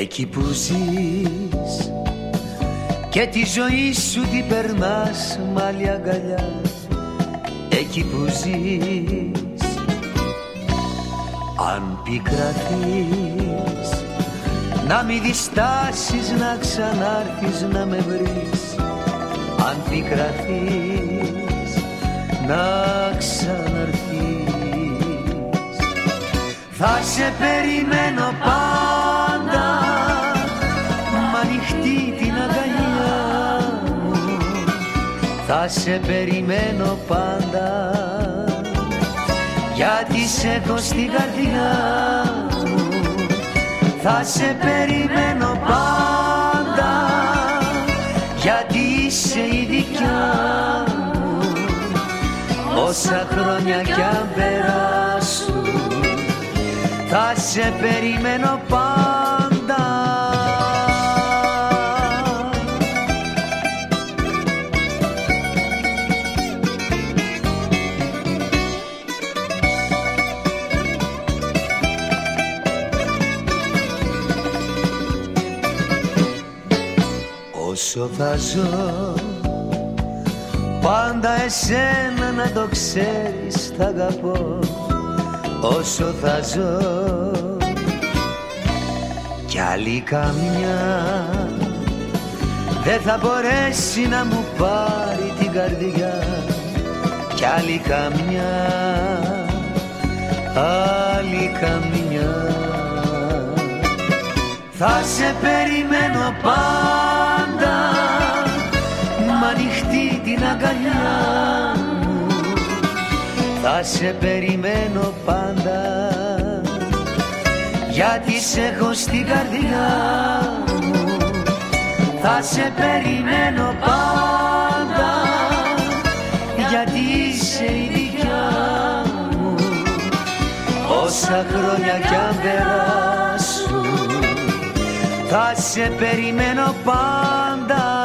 Εκεί που ζεις και τη ζωή σου την περνάς μάλλη αγκαλιά. Εκεί που ζεις αν πικραθείς να μη διστάσεις να ξανάρθεις να με βρεις. Αν πικραθείς να ξαναρθείς. Θα σε περιμένω πάντα. Μ' ανοιχτή την αγκαλιά μου. Θα σε περιμένω πάντα. Γιατί σε έχω στην καρδιά μου. Θα σε περιμένω πάντα. Γιατί είσαι η δικιά μου. Όσα χρόνια κι αν περάσουν θα σε περιμένω πάντα Όσο θα ζω πάντα εσένα να το ξέρεις θα αγαπώ. Όσο θα ζω κι άλλη καμιά δεν θα μπορέσει να μου πάρει την καρδιά. Κι άλλη καμιά άλλη καμιά. Θα σε περιμένω πάντα την αγκαλιά θα σε περιμένω πάντα. Γιατί σε έχω στην καρδιά μου. Θα σε περιμένω πάντα. Γιατί είσαι η δικιά μου. Όσα χρόνια κι αν περάσουν θα σε περιμένω πάντα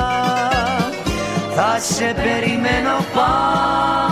θα σε περιμένω πάντα